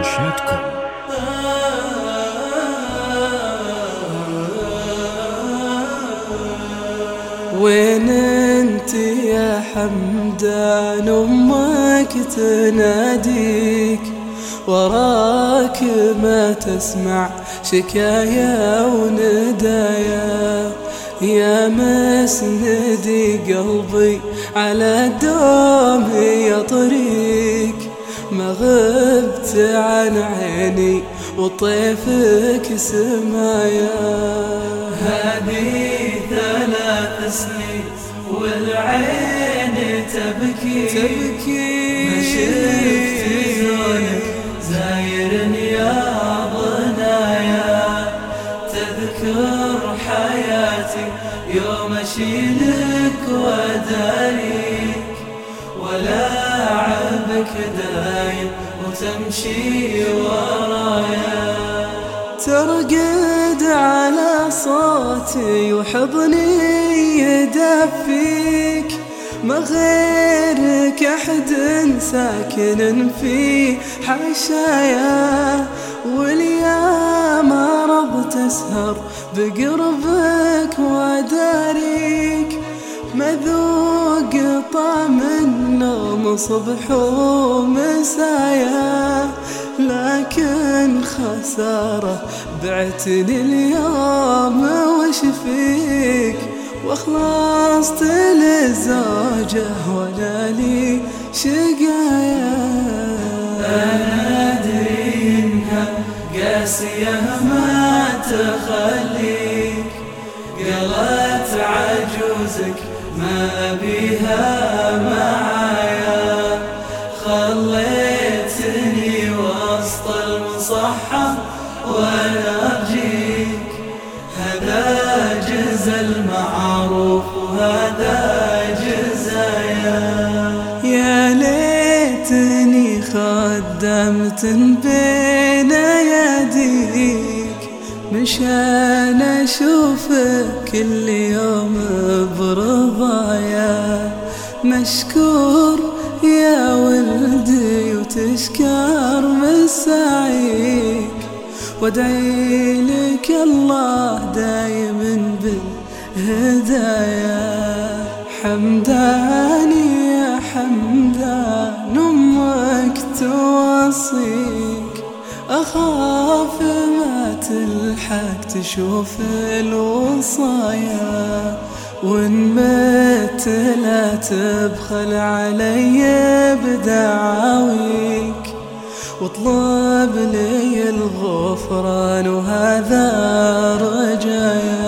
إنشادكم وين انت يا حمدان؟ أمك تناديك وراك ما تسمع شكايا وندايا. يا مسندي قلبي على دومي يا طريق ما غبت عن عيني وطيفك سمايا. هذه ثلاث سنين والعين تبكي. تبكي. ما شفت زونك يا ضنايا. تذكر حياتي يوم أشيلك وداريك. ولاعبك دايم وتمشي ورايا. ترقد على صوتي وحضني يدفيك. ما غيرك أحد ساكن في حشايا. واليوم رب تسهر بقربك وداريك مذوق طعم النوم صبح ومسايا لكن خسارة بعتني اليوم وش فيك؟ وخلصت للزوجة ولا لي شقايا. أنا أدري إنها قاسية ما تخليك قالت عجوزك ما أبيها معايا. خليتني وسط المصحف وأنا أرجيك هذا جزء المعروف وهذا جزايا. يا ليتني خدمت بين يديك مشان اشوفك كل يوم برضايا. مشكور يا ولدي وتشكر مساعيك. وادعي لك الله دايم بالهدايا. حمداني يا حمدان أمك توصيك. أخاف ما تلحق تشوف الوصايا وإن مت لا تبخل علي بدعاويك. واطلب لي الغفران وهذا رجاء